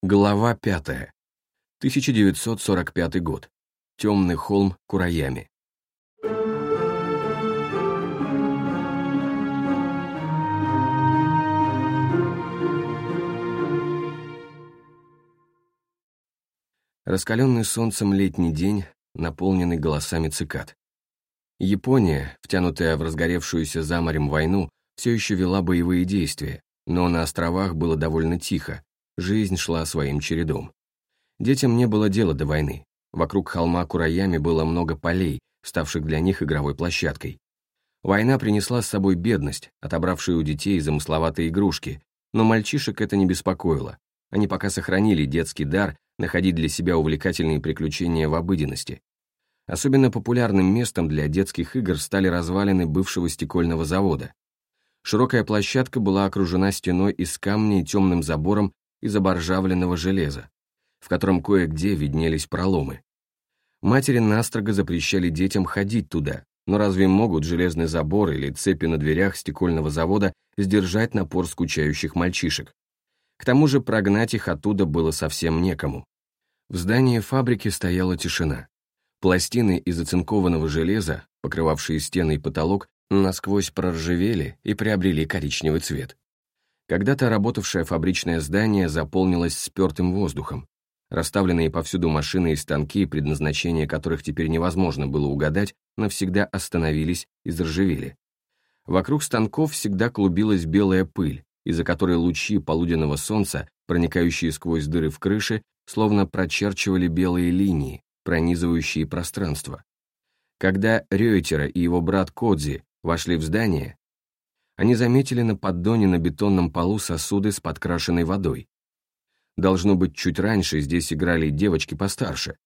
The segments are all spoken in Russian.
Глава 5. 1945 год. Темный холм Кураями. Раскаленный солнцем летний день, наполненный голосами цикад. Япония, втянутая в разгоревшуюся за морем войну, все еще вела боевые действия, но на островах было довольно тихо, Жизнь шла своим чередом. Детям не было дела до войны. Вокруг холма Кураями было много полей, ставших для них игровой площадкой. Война принесла с собой бедность, отобравшую у детей замысловатые игрушки, но мальчишек это не беспокоило. Они пока сохранили детский дар находить для себя увлекательные приключения в обыденности. Особенно популярным местом для детских игр стали развалины бывшего стекольного завода. Широкая площадка была окружена стеной из камня и темным забором из оборжавленного железа, в котором кое-где виднелись проломы. Матери настрого запрещали детям ходить туда, но разве могут железный забор или цепи на дверях стекольного завода сдержать напор скучающих мальчишек? К тому же прогнать их оттуда было совсем некому. В здании фабрики стояла тишина. Пластины из оцинкованного железа, покрывавшие стены и потолок, насквозь проржавели и приобрели коричневый цвет. Когда-то работавшее фабричное здание заполнилось спертым воздухом. Расставленные повсюду машины и станки, предназначение которых теперь невозможно было угадать, навсегда остановились и заржавели. Вокруг станков всегда клубилась белая пыль, из-за которой лучи полуденного солнца, проникающие сквозь дыры в крыше, словно прочерчивали белые линии, пронизывающие пространство. Когда Рёйтера и его брат Кодзи вошли в здание, они заметили на поддоне на бетонном полу сосуды с подкрашенной водой. Должно быть, чуть раньше здесь играли девочки постарше.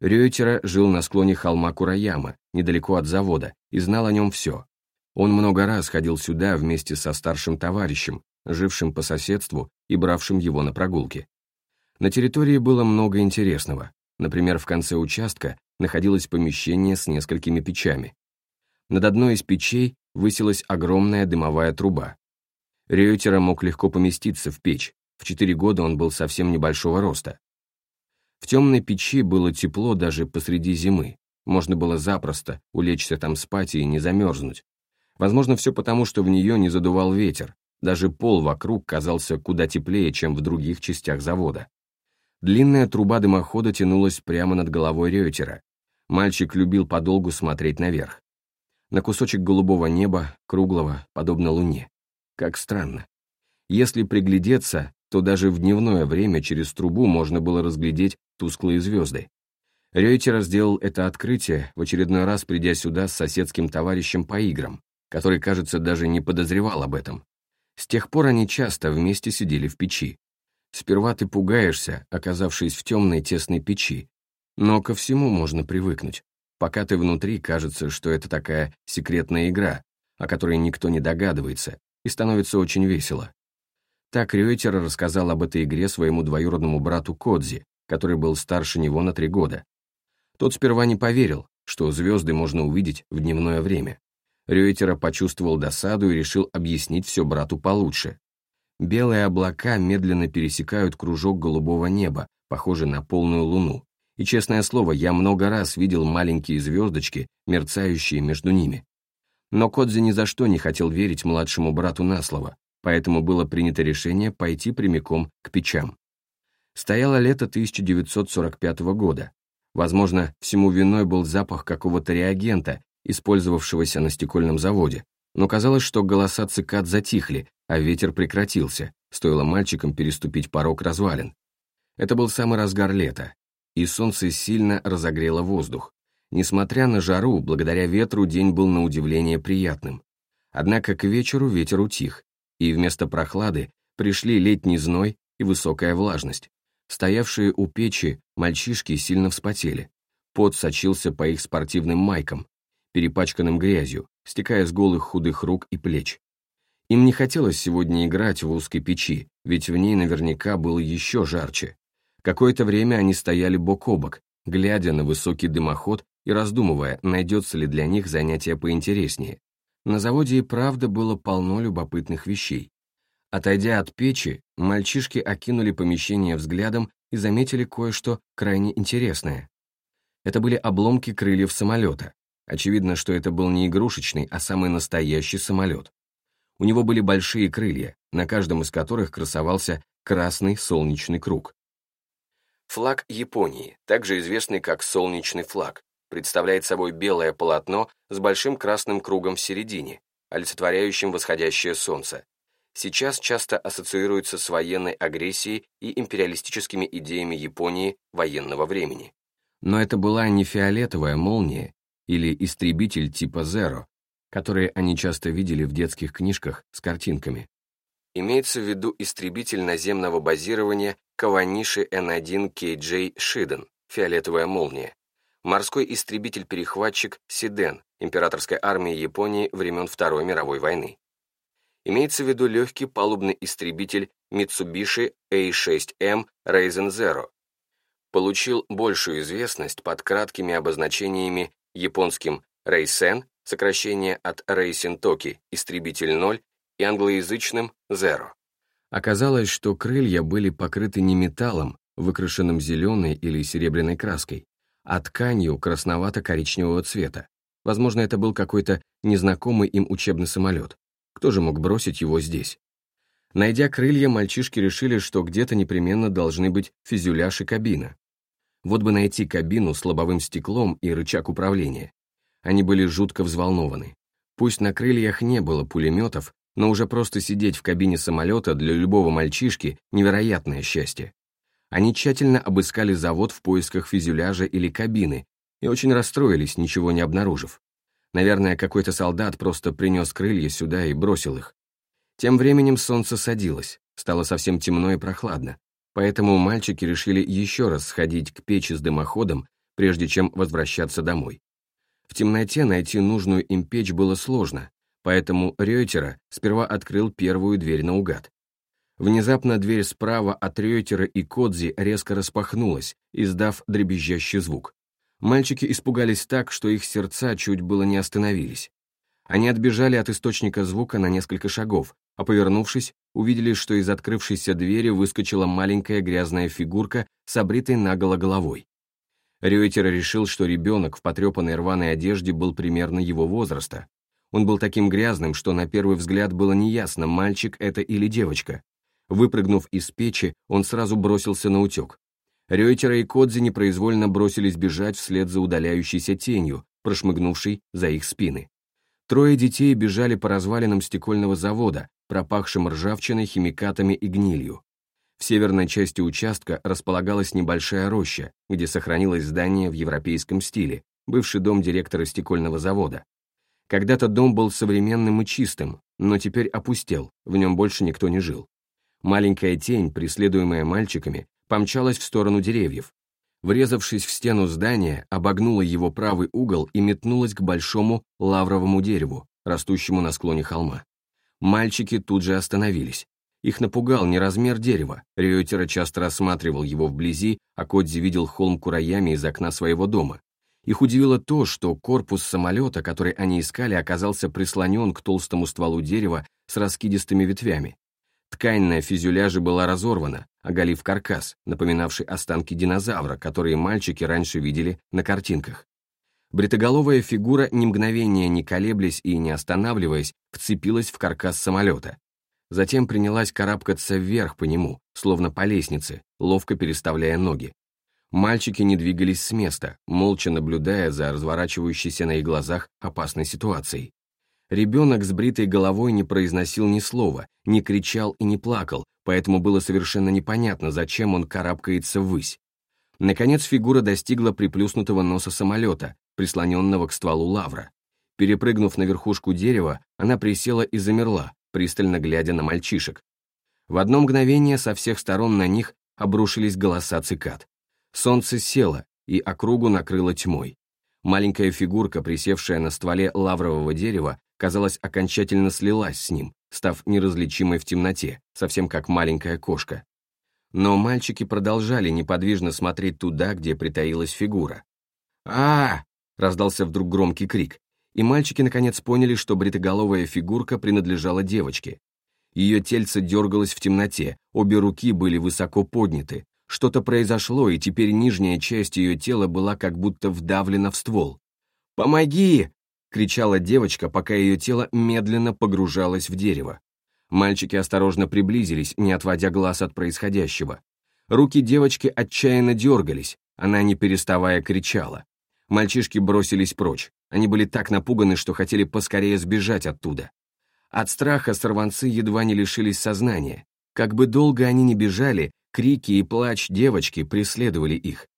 Рёйтера жил на склоне холма Кураяма, недалеко от завода, и знал о нем все. Он много раз ходил сюда вместе со старшим товарищем, жившим по соседству и бравшим его на прогулки. На территории было много интересного. Например, в конце участка находилось помещение с несколькими печами. Над одной из печей высилась огромная дымовая труба. Реутера мог легко поместиться в печь, в четыре года он был совсем небольшого роста. В темной печи было тепло даже посреди зимы, можно было запросто улечься там спать и не замерзнуть. Возможно, все потому, что в нее не задувал ветер, даже пол вокруг казался куда теплее, чем в других частях завода. Длинная труба дымохода тянулась прямо над головой Реутера. Мальчик любил подолгу смотреть наверх на кусочек голубого неба, круглого, подобно луне. Как странно. Если приглядеться, то даже в дневное время через трубу можно было разглядеть тусклые звезды. Рейтер сделал это открытие, в очередной раз придя сюда с соседским товарищем по играм, который, кажется, даже не подозревал об этом. С тех пор они часто вместе сидели в печи. Сперва ты пугаешься, оказавшись в темной тесной печи, но ко всему можно привыкнуть. Пока ты внутри, кажется, что это такая секретная игра, о которой никто не догадывается, и становится очень весело. Так Рёйтер рассказал об этой игре своему двоюродному брату Кодзи, который был старше него на три года. Тот сперва не поверил, что звезды можно увидеть в дневное время. Рёйтера почувствовал досаду и решил объяснить все брату получше. Белые облака медленно пересекают кружок голубого неба, похожий на полную луну, и, честное слово, я много раз видел маленькие звездочки, мерцающие между ними. Но Кодзи ни за что не хотел верить младшему брату на слово, поэтому было принято решение пойти прямиком к печам. Стояло лето 1945 года. Возможно, всему виной был запах какого-то реагента, использовавшегося на стекольном заводе, но казалось, что голоса цикад затихли, а ветер прекратился, стоило мальчикам переступить порог развалин. Это был самый разгар лета, и солнце сильно разогрело воздух. Несмотря на жару, благодаря ветру день был на удивление приятным. Однако к вечеру ветер утих, и вместо прохлады пришли летний зной и высокая влажность. Стоявшие у печи мальчишки сильно вспотели. Пот сочился по их спортивным майкам, перепачканным грязью, стекая с голых худых рук и плеч. Им не хотелось сегодня играть в узкой печи, ведь в ней наверняка было еще жарче. Какое-то время они стояли бок о бок, глядя на высокий дымоход и раздумывая, найдется ли для них занятие поинтереснее. На заводе и правда было полно любопытных вещей. Отойдя от печи, мальчишки окинули помещение взглядом и заметили кое-что крайне интересное. Это были обломки крыльев самолета. Очевидно, что это был не игрушечный, а самый настоящий самолет. У него были большие крылья, на каждом из которых красовался красный солнечный круг. Флаг Японии, также известный как солнечный флаг, представляет собой белое полотно с большим красным кругом в середине, олицетворяющим восходящее солнце. Сейчас часто ассоциируется с военной агрессией и империалистическими идеями Японии военного времени. Но это была не фиолетовая молния или истребитель типа Zero, которые они часто видели в детских книжках с картинками. Имеется в виду истребитель наземного базирования Каваниши N1KJ Шиден, фиолетовая молния, морской истребитель-перехватчик Сиден императорской армии Японии времен Второй мировой войны. Имеется в виду легкий палубный истребитель Mitsubishi A6M Raisin Zero, получил большую известность под краткими обозначениями японским Рейсен, сокращение от Рейсин Токи, истребитель 0, и англоязычным Zero. Оказалось, что крылья были покрыты не металлом, выкрашенным зеленой или серебряной краской, а тканью красновато-коричневого цвета. Возможно, это был какой-то незнакомый им учебный самолет. Кто же мог бросить его здесь? Найдя крылья, мальчишки решили, что где-то непременно должны быть фюзеляж и кабина. Вот бы найти кабину с лобовым стеклом и рычаг управления. Они были жутко взволнованы. Пусть на крыльях не было пулеметов, но уже просто сидеть в кабине самолета для любого мальчишки – невероятное счастье. Они тщательно обыскали завод в поисках фюзеляжа или кабины и очень расстроились, ничего не обнаружив. Наверное, какой-то солдат просто принес крылья сюда и бросил их. Тем временем солнце садилось, стало совсем темно и прохладно. Поэтому мальчики решили еще раз сходить к печи с дымоходом, прежде чем возвращаться домой. В темноте найти нужную им печь было сложно, поэтому Рёйтера сперва открыл первую дверь наугад. Внезапно дверь справа от Рёйтера и Кодзи резко распахнулась, издав дребезжащий звук. Мальчики испугались так, что их сердца чуть было не остановились. Они отбежали от источника звука на несколько шагов, а повернувшись, увидели, что из открывшейся двери выскочила маленькая грязная фигурка с обритой наголо головой. Рюйтер решил, что ребенок в потрепанной рваной одежде был примерно его возраста. Он был таким грязным, что на первый взгляд было неясно, мальчик это или девочка. Выпрыгнув из печи, он сразу бросился на утек. Рюйтера и Кодзи непроизвольно бросились бежать вслед за удаляющейся тенью, прошмыгнувшей за их спины. Трое детей бежали по развалинам стекольного завода, пропахшим ржавчиной, химикатами и гнилью. В северной части участка располагалась небольшая роща, где сохранилось здание в европейском стиле, бывший дом директора стекольного завода. Когда-то дом был современным и чистым, но теперь опустел, в нем больше никто не жил. Маленькая тень, преследуемая мальчиками, помчалась в сторону деревьев, врезавшись в стену здания, обогнула его правый угол и метнулась к большому лавровому дереву, растущему на склоне холма. Мальчики тут же остановились. Их напугал не размер дерева, Риотера часто рассматривал его вблизи, а Кодзи видел холм кураями из окна своего дома. Их удивило то, что корпус самолета, который они искали, оказался прислонен к толстому стволу дерева с раскидистыми ветвями. Ткань на фюзеляже была разорвана, оголив каркас, напоминавший останки динозавра, которые мальчики раньше видели на картинках. Бритоголовая фигура, ни мгновения не колеблясь и не останавливаясь, вцепилась в каркас самолета. Затем принялась карабкаться вверх по нему, словно по лестнице, ловко переставляя ноги. Мальчики не двигались с места, молча наблюдая за разворачивающейся на их глазах опасной ситуацией. Ребенок с бритой головой не произносил ни слова, не кричал и не плакал, поэтому было совершенно непонятно, зачем он карабкается ввысь. Наконец фигура достигла приплюснутого носа самолета, прислоненного к стволу лавра. Перепрыгнув на верхушку дерева, она присела и замерла, пристально глядя на мальчишек. В одно мгновение со всех сторон на них обрушились голоса цикад. Солнце село, и округу накрыло тьмой. Маленькая фигурка, присевшая на стволе лаврового дерева, казалось, окончательно слилась с ним, став неразличимой в темноте, совсем как маленькая кошка. Но мальчики продолжали неподвижно смотреть туда, где притаилась фигура. а, раздался вдруг громкий крик, и мальчики наконец поняли, что бритоголовая фигурка принадлежала девочке. Ее тельце дергалось в темноте, обе руки были высоко подняты. Что-то произошло, и теперь нижняя часть ее тела была как будто вдавлена в ствол. «Помоги!» — кричала девочка, пока ее тело медленно погружалось в дерево. Мальчики осторожно приблизились, не отводя глаз от происходящего. Руки девочки отчаянно дергались, она не переставая кричала. Мальчишки бросились прочь. Они были так напуганы, что хотели поскорее сбежать оттуда. От страха сорванцы едва не лишились сознания. Как бы долго они ни бежали, крики и плач девочки преследовали их.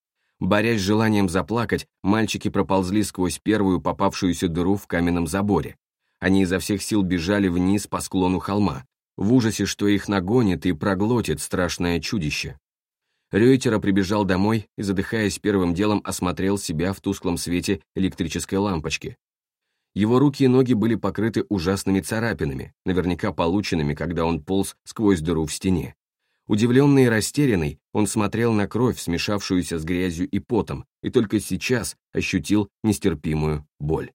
Борясь с желанием заплакать, мальчики проползли сквозь первую попавшуюся дыру в каменном заборе. Они изо всех сил бежали вниз по склону холма, в ужасе, что их нагонит и проглотит страшное чудище. Рейтера прибежал домой и, задыхаясь первым делом, осмотрел себя в тусклом свете электрической лампочки. Его руки и ноги были покрыты ужасными царапинами, наверняка полученными, когда он полз сквозь дыру в стене. Удивленный и растерянный, он смотрел на кровь, смешавшуюся с грязью и потом, и только сейчас ощутил нестерпимую боль.